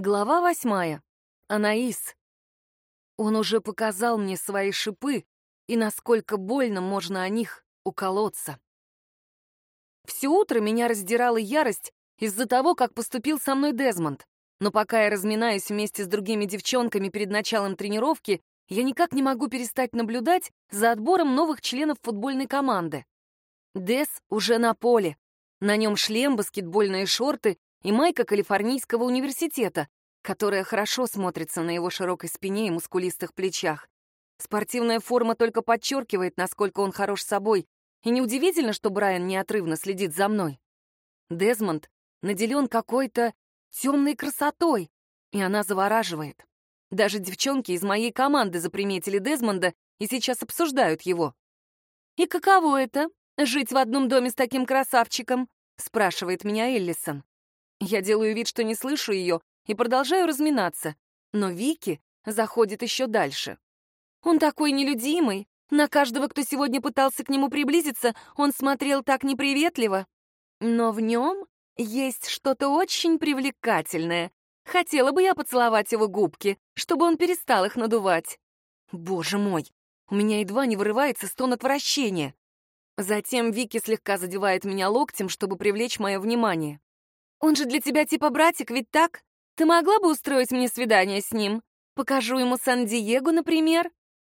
Глава восьмая. Анаис. Он уже показал мне свои шипы и насколько больно можно о них уколоться. Все утро меня раздирала ярость из-за того, как поступил со мной Дезмонд. Но пока я разминаюсь вместе с другими девчонками перед началом тренировки, я никак не могу перестать наблюдать за отбором новых членов футбольной команды. Дез уже на поле. На нем шлем, баскетбольные шорты и майка Калифорнийского университета, которая хорошо смотрится на его широкой спине и мускулистых плечах. Спортивная форма только подчеркивает, насколько он хорош собой, и неудивительно, что Брайан неотрывно следит за мной. Дезмонд наделен какой-то темной красотой, и она завораживает. Даже девчонки из моей команды заприметили Дезмонда и сейчас обсуждают его. «И каково это — жить в одном доме с таким красавчиком?» — спрашивает меня Эллисон. Я делаю вид, что не слышу ее, и продолжаю разминаться, но Вики заходит еще дальше. Он такой нелюдимый. На каждого, кто сегодня пытался к нему приблизиться, он смотрел так неприветливо. Но в нем есть что-то очень привлекательное. Хотела бы я поцеловать его губки, чтобы он перестал их надувать. Боже мой, у меня едва не вырывается стон отвращения. Затем Вики слегка задевает меня локтем, чтобы привлечь мое внимание. Он же для тебя типа братик, ведь так? Ты могла бы устроить мне свидание с ним? Покажу ему Сан-Диего, например?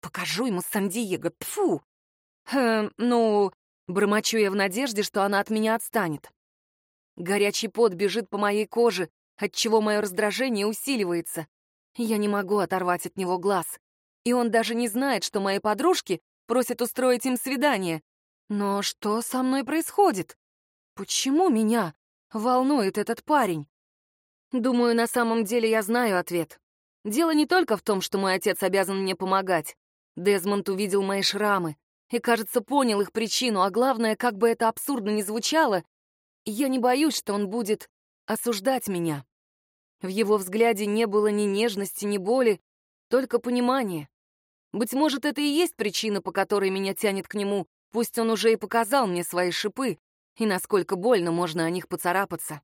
Покажу ему Сан-Диего, тфу. Хм, ну, бормочу я в надежде, что она от меня отстанет. Горячий пот бежит по моей коже, отчего мое раздражение усиливается. Я не могу оторвать от него глаз. И он даже не знает, что мои подружки просят устроить им свидание. Но что со мной происходит? Почему меня волнует этот парень? Думаю, на самом деле я знаю ответ. Дело не только в том, что мой отец обязан мне помогать. Дезмонд увидел мои шрамы и, кажется, понял их причину, а главное, как бы это абсурдно ни звучало, я не боюсь, что он будет осуждать меня. В его взгляде не было ни нежности, ни боли, только понимание. Быть может, это и есть причина, по которой меня тянет к нему, пусть он уже и показал мне свои шипы, и насколько больно можно о них поцарапаться.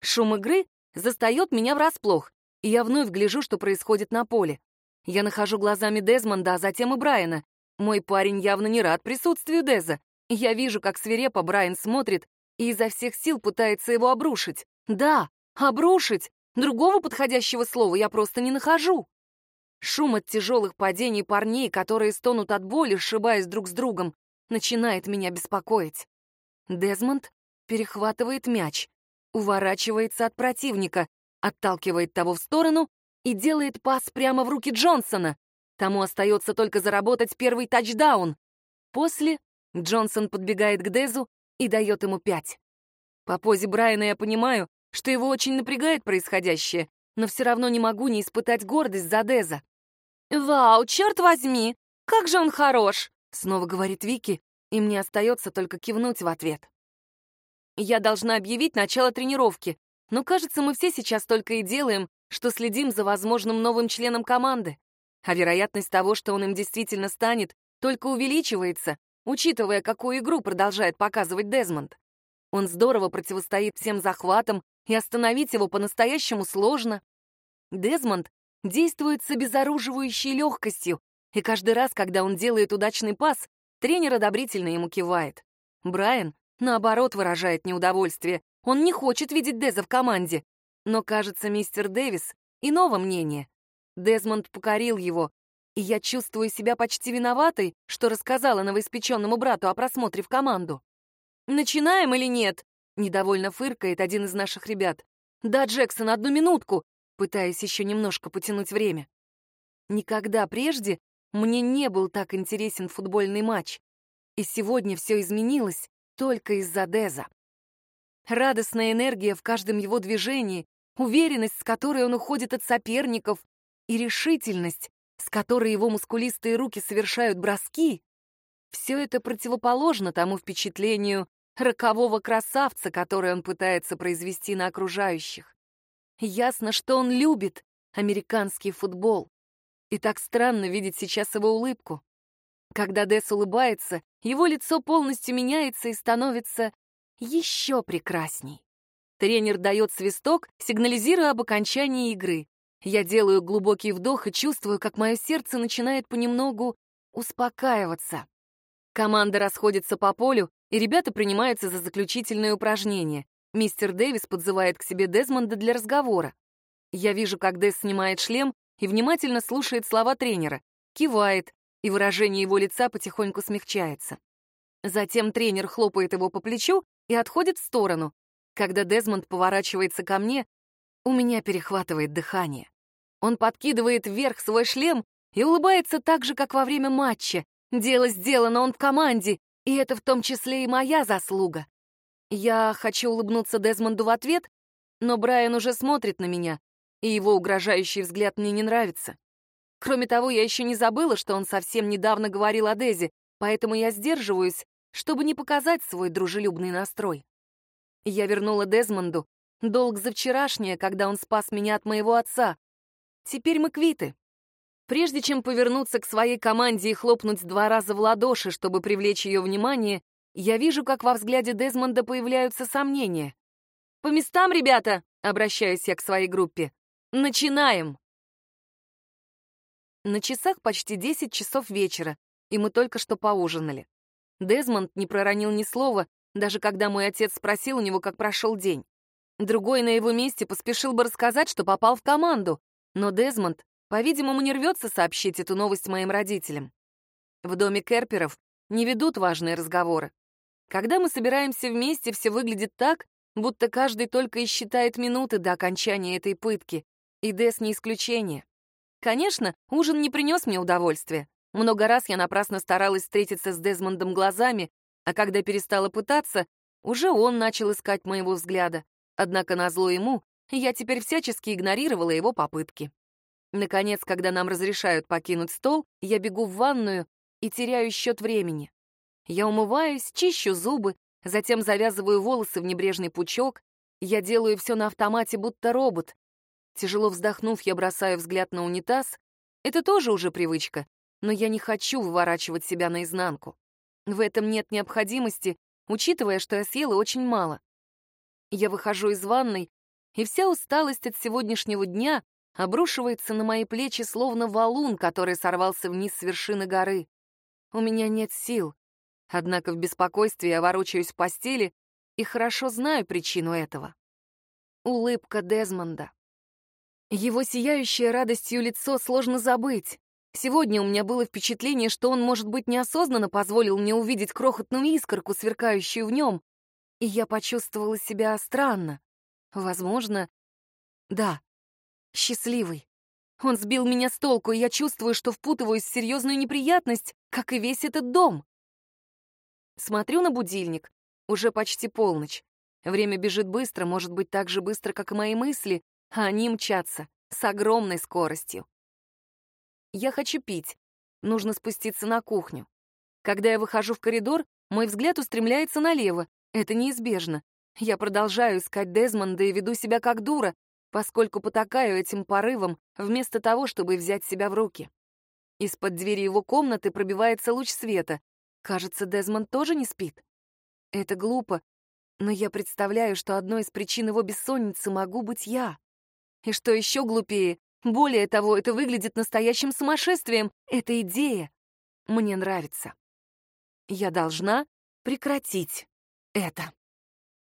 Шум игры застает меня врасплох, и я вновь гляжу, что происходит на поле. Я нахожу глазами Дезмонда, а затем и Брайана. Мой парень явно не рад присутствию Деза. Я вижу, как свирепо Брайан смотрит и изо всех сил пытается его обрушить. Да, обрушить! Другого подходящего слова я просто не нахожу. Шум от тяжелых падений парней, которые стонут от боли, сшибаясь друг с другом, начинает меня беспокоить. Дезмонд перехватывает мяч, уворачивается от противника, отталкивает того в сторону и делает пас прямо в руки Джонсона. Тому остается только заработать первый тачдаун. После Джонсон подбегает к Дезу и дает ему пять. По позе Брайана я понимаю, что его очень напрягает происходящее, но все равно не могу не испытать гордость за Деза. «Вау, черт возьми! Как же он хорош!» — снова говорит Вики, и мне остается только кивнуть в ответ. Я должна объявить начало тренировки, но, кажется, мы все сейчас только и делаем, что следим за возможным новым членом команды. А вероятность того, что он им действительно станет, только увеличивается, учитывая, какую игру продолжает показывать Дезмонд. Он здорово противостоит всем захватам, и остановить его по-настоящему сложно. Дезмонд действует с обезоруживающей легкостью, и каждый раз, когда он делает удачный пас, тренер одобрительно ему кивает. Брайан, наоборот, выражает неудовольствие. Он не хочет видеть Деза в команде. Но, кажется, мистер Дэвис иного мнения. Дезмонд покорил его, и я чувствую себя почти виноватой, что рассказала новоиспеченному брату о просмотре в команду. «Начинаем или нет?» — недовольно фыркает один из наших ребят. «Да, Джексон, одну минутку!» пытаясь еще немножко потянуть время. Никогда прежде мне не был так интересен футбольный матч. И сегодня все изменилось только из-за Деза. Радостная энергия в каждом его движении, уверенность, с которой он уходит от соперников, и решительность, с которой его мускулистые руки совершают броски, все это противоположно тому впечатлению рокового красавца, которое он пытается произвести на окружающих. Ясно, что он любит американский футбол. И так странно видеть сейчас его улыбку. Когда Десс улыбается, его лицо полностью меняется и становится еще прекрасней. Тренер дает свисток, сигнализируя об окончании игры. Я делаю глубокий вдох и чувствую, как мое сердце начинает понемногу успокаиваться. Команда расходится по полю, и ребята принимаются за заключительные упражнения. Мистер Дэвис подзывает к себе Дезмонда для разговора. Я вижу, как Дэс снимает шлем и внимательно слушает слова тренера, кивает, и выражение его лица потихоньку смягчается. Затем тренер хлопает его по плечу и отходит в сторону. Когда Дезмонд поворачивается ко мне, у меня перехватывает дыхание. Он подкидывает вверх свой шлем и улыбается так же, как во время матча. Дело сделано, он в команде, и это в том числе и моя заслуга. Я хочу улыбнуться Дезмонду в ответ, но Брайан уже смотрит на меня, и его угрожающий взгляд мне не нравится. Кроме того, я еще не забыла, что он совсем недавно говорил о Дезе, поэтому я сдерживаюсь, чтобы не показать свой дружелюбный настрой. Я вернула Дезмонду долг за вчерашнее, когда он спас меня от моего отца. Теперь мы квиты. Прежде чем повернуться к своей команде и хлопнуть два раза в ладоши, чтобы привлечь ее внимание, я вижу, как во взгляде Дезмонда появляются сомнения. «По местам, ребята!» — обращаюсь я к своей группе. «Начинаем!» На часах почти 10 часов вечера, и мы только что поужинали. Дезмонд не проронил ни слова, даже когда мой отец спросил у него, как прошел день. Другой на его месте поспешил бы рассказать, что попал в команду, но Дезмонд, по-видимому, не рвется сообщить эту новость моим родителям. В доме Керперов не ведут важные разговоры. Когда мы собираемся вместе, все выглядит так, будто каждый только и считает минуты до окончания этой пытки, и Дес не исключение. Конечно, ужин не принес мне удовольствия. Много раз я напрасно старалась встретиться с Дезмондом глазами, а когда перестала пытаться, уже он начал искать моего взгляда. Однако назло ему, я теперь всячески игнорировала его попытки. Наконец, когда нам разрешают покинуть стол, я бегу в ванную и теряю счет времени. Я умываюсь, чищу зубы, затем завязываю волосы в небрежный пучок. Я делаю все на автомате, будто робот, Тяжело вздохнув, я бросаю взгляд на унитаз. Это тоже уже привычка, но я не хочу выворачивать себя наизнанку. В этом нет необходимости, учитывая, что я съела очень мало. Я выхожу из ванной, и вся усталость от сегодняшнего дня обрушивается на мои плечи, словно валун, который сорвался вниз с вершины горы. У меня нет сил. Однако в беспокойстве я ворочаюсь в постели и хорошо знаю причину этого. Улыбка Дезмонда. Его сияющее радостью лицо сложно забыть. Сегодня у меня было впечатление, что он, может быть, неосознанно позволил мне увидеть крохотную искорку, сверкающую в нем, и я почувствовала себя странно. Возможно, да, счастливый. Он сбил меня с толку, и я чувствую, что впутываюсь в серьезную неприятность, как и весь этот дом. Смотрю на будильник. Уже почти полночь. Время бежит быстро, может быть, так же быстро, как и мои мысли, они мчатся с огромной скоростью. Я хочу пить. Нужно спуститься на кухню. Когда я выхожу в коридор, мой взгляд устремляется налево. Это неизбежно. Я продолжаю искать Дезмонда и веду себя как дура, поскольку потакаю этим порывом, вместо того, чтобы взять себя в руки. Из-под двери его комнаты пробивается луч света. Кажется, Дезмонд тоже не спит. Это глупо, но я представляю, что одной из причин его бессонницы могу быть я. И что еще глупее, более того, это выглядит настоящим сумасшествием. Эта идея мне нравится. Я должна прекратить это.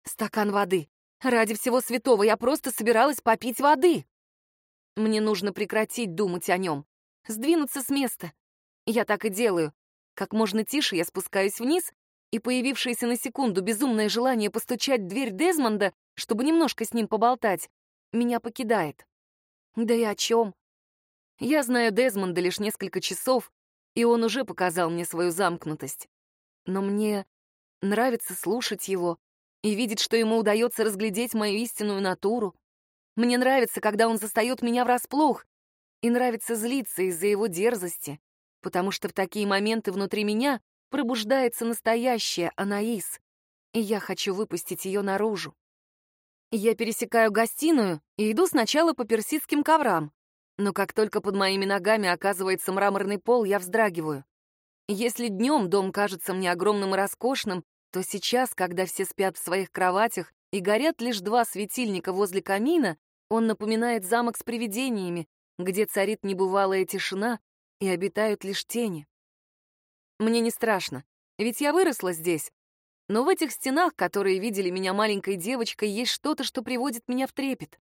Стакан воды. Ради всего святого я просто собиралась попить воды. Мне нужно прекратить думать о нем, сдвинуться с места. Я так и делаю. Как можно тише я спускаюсь вниз, и появившееся на секунду безумное желание постучать в дверь Дезмонда, чтобы немножко с ним поболтать, меня покидает. Да и о чем? Я знаю Дезмонда лишь несколько часов, и он уже показал мне свою замкнутость. Но мне нравится слушать его и видеть, что ему удается разглядеть мою истинную натуру. Мне нравится, когда он застает меня врасплох, и нравится злиться из-за его дерзости, потому что в такие моменты внутри меня пробуждается настоящая Анаис, и я хочу выпустить ее наружу. Я пересекаю гостиную и иду сначала по персидским коврам. Но как только под моими ногами оказывается мраморный пол, я вздрагиваю. Если днем дом кажется мне огромным и роскошным, то сейчас, когда все спят в своих кроватях, и горят лишь два светильника возле камина, он напоминает замок с привидениями, где царит небывалая тишина и обитают лишь тени. Мне не страшно, ведь я выросла здесь. Но в этих стенах, которые видели меня маленькой девочкой, есть что-то, что приводит меня в трепет.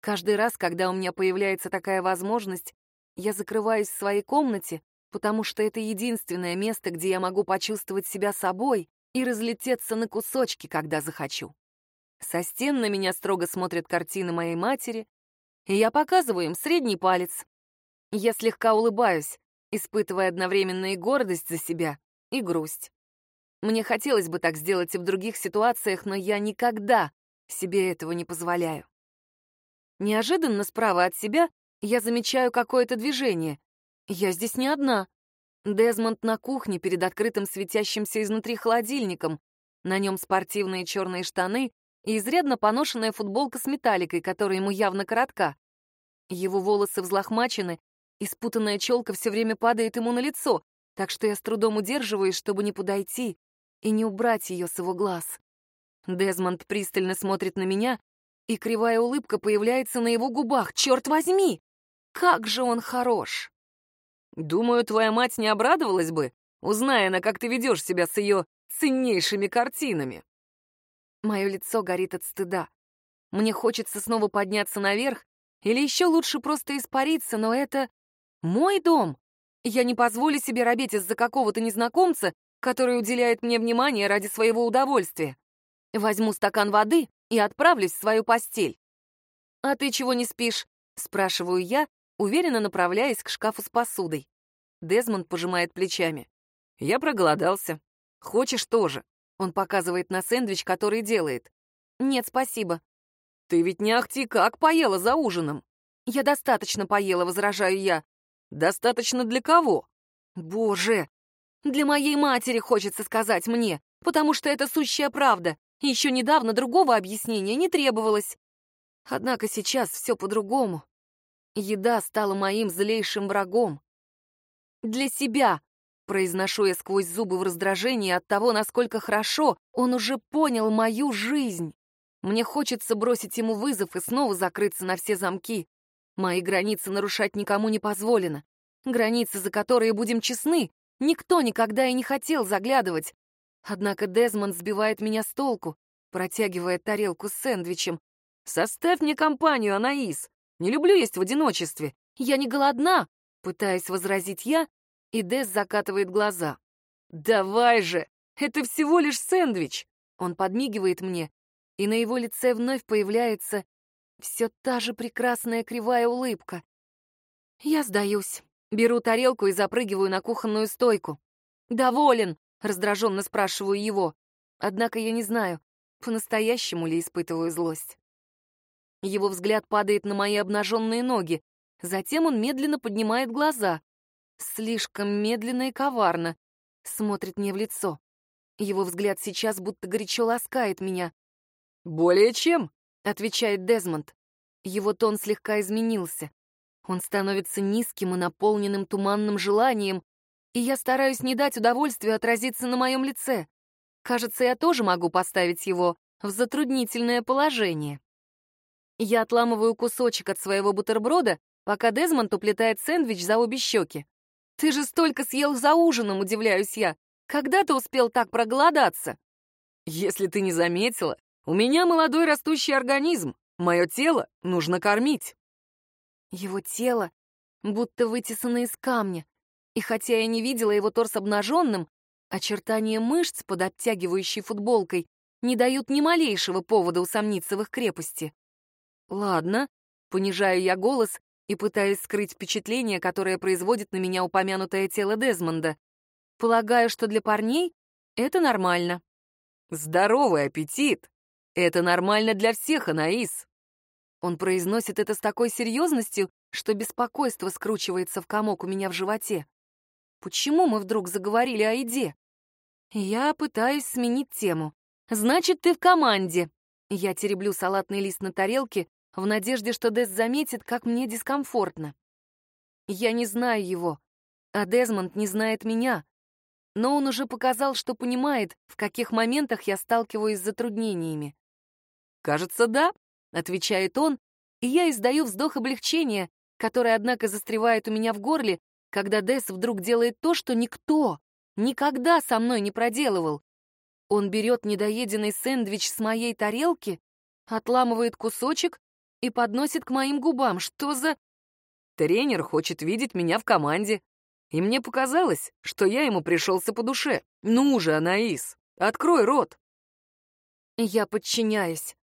Каждый раз, когда у меня появляется такая возможность, я закрываюсь в своей комнате, потому что это единственное место, где я могу почувствовать себя собой и разлететься на кусочки, когда захочу. Со стен на меня строго смотрят картины моей матери, и я показываю им средний палец. Я слегка улыбаюсь, испытывая одновременно и гордость за себя, и грусть. Мне хотелось бы так сделать и в других ситуациях, но я никогда себе этого не позволяю. Неожиданно справа от себя я замечаю какое-то движение. Я здесь не одна. Дезмонд на кухне перед открытым светящимся изнутри холодильником. На нем спортивные черные штаны и изрядно поношенная футболка с металликой, которая ему явно коротка. Его волосы взлохмачены, и спутанная челка все время падает ему на лицо, так что я с трудом удерживаюсь, чтобы не подойти и не убрать ее с его глаз. Дезмонд пристально смотрит на меня, и кривая улыбка появляется на его губах. Черт возьми! Как же он хорош! Думаю, твоя мать не обрадовалась бы, узная она, как ты ведешь себя с ее ценнейшими картинами. Мое лицо горит от стыда. Мне хочется снова подняться наверх, или еще лучше просто испариться, но это мой дом. Я не позволю себе робеть из-за какого-то незнакомца, который уделяет мне внимание ради своего удовольствия. Возьму стакан воды и отправлюсь в свою постель. «А ты чего не спишь?» — спрашиваю я, уверенно направляясь к шкафу с посудой. Дезмонд пожимает плечами. «Я проголодался. Хочешь тоже?» Он показывает на сэндвич, который делает. «Нет, спасибо». «Ты ведь не ахти как поела за ужином?» «Я достаточно поела», — возражаю я. «Достаточно для кого?» «Боже! Для моей матери, хочется сказать мне, потому что это сущая правда. Еще недавно другого объяснения не требовалось. Однако сейчас все по-другому. Еда стала моим злейшим врагом. Для себя, Произношу я сквозь зубы в раздражении от того, насколько хорошо он уже понял мою жизнь. Мне хочется бросить ему вызов и снова закрыться на все замки. Мои границы нарушать никому не позволено. Границы, за которые, будем честны, никто никогда и не хотел заглядывать. Однако Дезмонд сбивает меня с толку, протягивая тарелку с сэндвичем. «Составь мне компанию, Анаис. Не люблю есть в одиночестве. Я не голодна», — пытаясь возразить я, и Дэс закатывает глаза. «Давай же! Это всего лишь сэндвич!» Он подмигивает мне, и на его лице вновь появляется все та же прекрасная кривая улыбка. Я сдаюсь, беру тарелку и запрыгиваю на кухонную стойку. «Доволен?» — раздраженно спрашиваю его. Однако я не знаю, по-настоящему ли испытываю злость. Его взгляд падает на мои обнаженные ноги, затем он медленно поднимает глаза. Слишком медленно и коварно. Смотрит мне в лицо. Его взгляд сейчас будто горячо ласкает меня. «Более чем», — отвечает Дезмонд. Его тон слегка изменился. Он становится низким и наполненным туманным желанием, и я стараюсь не дать удовольствию отразиться на моем лице. Кажется, я тоже могу поставить его в затруднительное положение. Я отламываю кусочек от своего бутерброда, пока Дезмонд уплетает сэндвич за обе щеки. «Ты же столько съел за ужином», — удивляюсь я. «Когда ты успел так проголодаться?» «Если ты не заметила, у меня молодой растущий организм. Мое тело нужно кормить». Его тело будто вытесано из камня. И хотя я не видела его торс обнаженным, очертания мышц под обтягивающей футболкой не дают ни малейшего повода усомниться в их крепости. «Ладно», — понижаю я голос и пытаясь скрыть впечатление, которое производит на меня упомянутое тело Дезмонда. Полагаю, что для парней это нормально. «Здоровый аппетит! Это нормально для всех, Анаис!» Он произносит это с такой серьезностью, что беспокойство скручивается в комок у меня в животе. Почему мы вдруг заговорили о еде? Я пытаюсь сменить тему. «Значит, ты в команде!» Я тереблю салатный лист на тарелке, в надежде, что Дез заметит, как мне дискомфортно. Я не знаю его, а Дезмонд не знает меня, но он уже показал, что понимает, в каких моментах я сталкиваюсь с затруднениями. «Кажется, да», — отвечает он, и я издаю вздох облегчения, который, однако, застревает у меня в горле, когда Десс вдруг делает то, что никто никогда со мной не проделывал. Он берет недоеденный сэндвич с моей тарелки, отламывает кусочек и подносит к моим губам. Что за... Тренер хочет видеть меня в команде. И мне показалось, что я ему пришелся по душе. Ну же, Анаис, открой рот. Я подчиняюсь.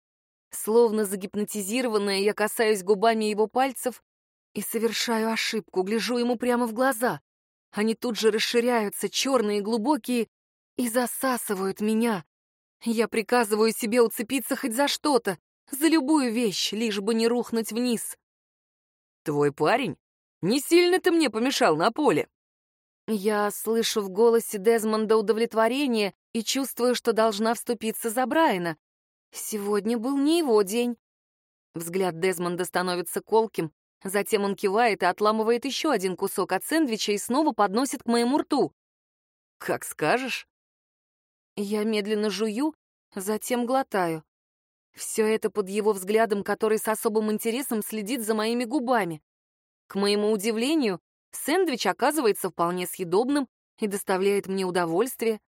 Словно загипнотизированная, я касаюсь губами его пальцев и совершаю ошибку, гляжу ему прямо в глаза. Они тут же расширяются, черные глубокие, и засасывают меня. Я приказываю себе уцепиться хоть за что-то, за любую вещь, лишь бы не рухнуть вниз. «Твой парень? Не сильно ты мне помешал на поле?» Я слышу в голосе Дезмонда удовлетворение и чувствую, что должна вступиться за Брайана. Сегодня был не его день. Взгляд Дезмонда становится колким, затем он кивает и отламывает еще один кусок от сэндвича и снова подносит к моему рту. «Как скажешь». Я медленно жую, затем глотаю. Все это под его взглядом, который с особым интересом следит за моими губами. К моему удивлению, сэндвич оказывается вполне съедобным и доставляет мне удовольствие.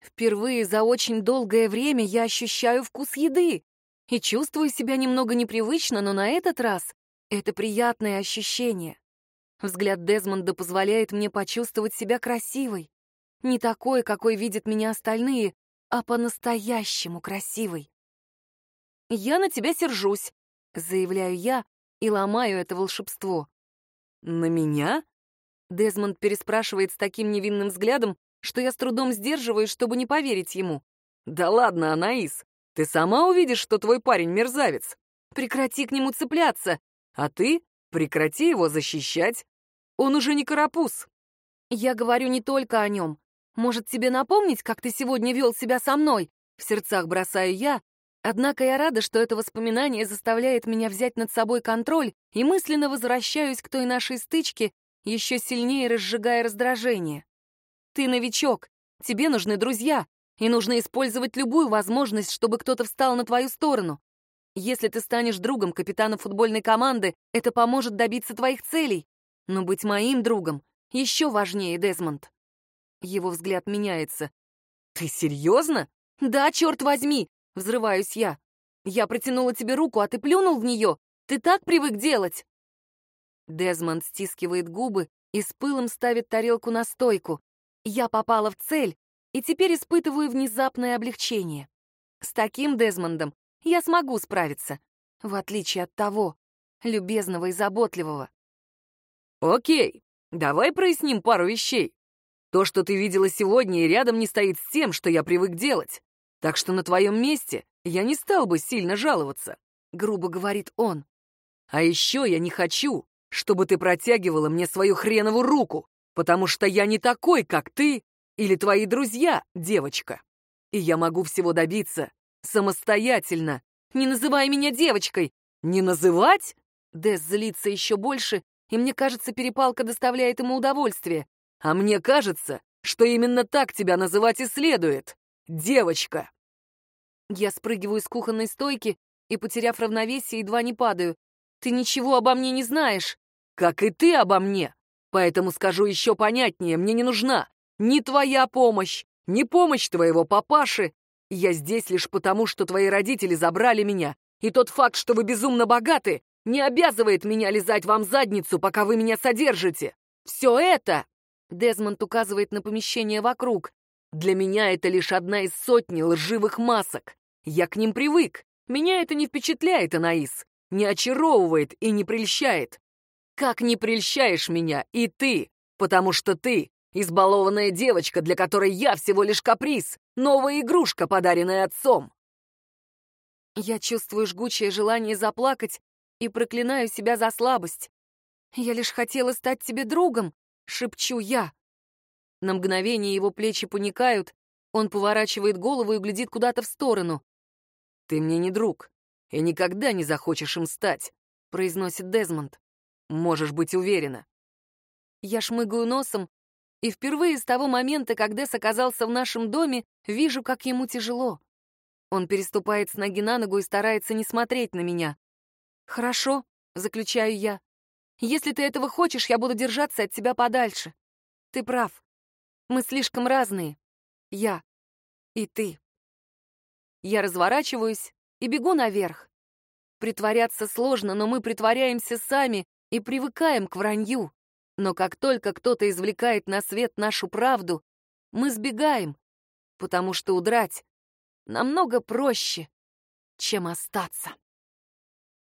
Впервые за очень долгое время я ощущаю вкус еды и чувствую себя немного непривычно, но на этот раз это приятное ощущение. Взгляд Дезмонда позволяет мне почувствовать себя красивой. Не такой, какой видят меня остальные, а по-настоящему красивой. «Я на тебя сержусь», — заявляю я и ломаю это волшебство. «На меня?» Дезмонд переспрашивает с таким невинным взглядом, что я с трудом сдерживаюсь, чтобы не поверить ему. «Да ладно, Анаис, ты сама увидишь, что твой парень мерзавец. Прекрати к нему цепляться, а ты прекрати его защищать. Он уже не карапуз». «Я говорю не только о нем. Может, тебе напомнить, как ты сегодня вел себя со мной?» В сердцах бросаю я, однако я рада, что это воспоминание заставляет меня взять над собой контроль и мысленно возвращаюсь к той нашей стычке, еще сильнее разжигая раздражение. Ты новичок, тебе нужны друзья, и нужно использовать любую возможность, чтобы кто-то встал на твою сторону. Если ты станешь другом капитана футбольной команды, это поможет добиться твоих целей. Но быть моим другом еще важнее, Дезмонд. Его взгляд меняется. «Ты серьезно?» «Да, черт возьми!» — взрываюсь я. «Я протянула тебе руку, а ты плюнул в нее. Ты так привык делать!» Дезмонд стискивает губы и с пылом ставит тарелку на стойку. Я попала в цель и теперь испытываю внезапное облегчение. С таким Дезмондом я смогу справиться, в отличие от того, любезного и заботливого. Окей, давай проясним пару вещей. То, что ты видела сегодня, и рядом не стоит с тем, что я привык делать. Так что на твоем месте я не стал бы сильно жаловаться, — грубо говорит он. А еще я не хочу, чтобы ты протягивала мне свою хренову руку, потому что я не такой, как ты или твои друзья, девочка. И я могу всего добиться самостоятельно. Не называй меня девочкой. Не называть? Дэс злится еще больше, и мне кажется, перепалка доставляет ему удовольствие. А мне кажется, что именно так тебя называть и следует. Девочка. Я спрыгиваю с кухонной стойки и, потеряв равновесие, едва не падаю. Ты ничего обо мне не знаешь. Как и ты обо мне. Поэтому скажу еще понятнее, мне не нужна ни твоя помощь, ни помощь твоего папаши. Я здесь лишь потому, что твои родители забрали меня, и тот факт, что вы безумно богаты, не обязывает меня лизать вам задницу, пока вы меня содержите. Все это, Дезмонд указывает на помещение вокруг, для меня это лишь одна из сотни лживых масок. Я к ним привык. Меня это не впечатляет, Анаис, не очаровывает и не прельщает. Как не прельщаешь меня и ты, потому что ты — избалованная девочка, для которой я всего лишь каприз, новая игрушка, подаренная отцом. Я чувствую жгучее желание заплакать и проклинаю себя за слабость. Я лишь хотела стать тебе другом, шепчу я. На мгновение его плечи паникают, он поворачивает голову и глядит куда-то в сторону. «Ты мне не друг, и никогда не захочешь им стать», — произносит Дезмонд. Можешь быть уверена. Я шмыгаю носом, и впервые с того момента, как Дэс оказался в нашем доме, вижу, как ему тяжело. Он переступает с ноги на ногу и старается не смотреть на меня. «Хорошо», — заключаю я. «Если ты этого хочешь, я буду держаться от тебя подальше. Ты прав. Мы слишком разные. Я и ты». Я разворачиваюсь и бегу наверх. Притворяться сложно, но мы притворяемся сами и привыкаем к вранью. Но как только кто-то извлекает на свет нашу правду, мы сбегаем, потому что удрать намного проще, чем остаться.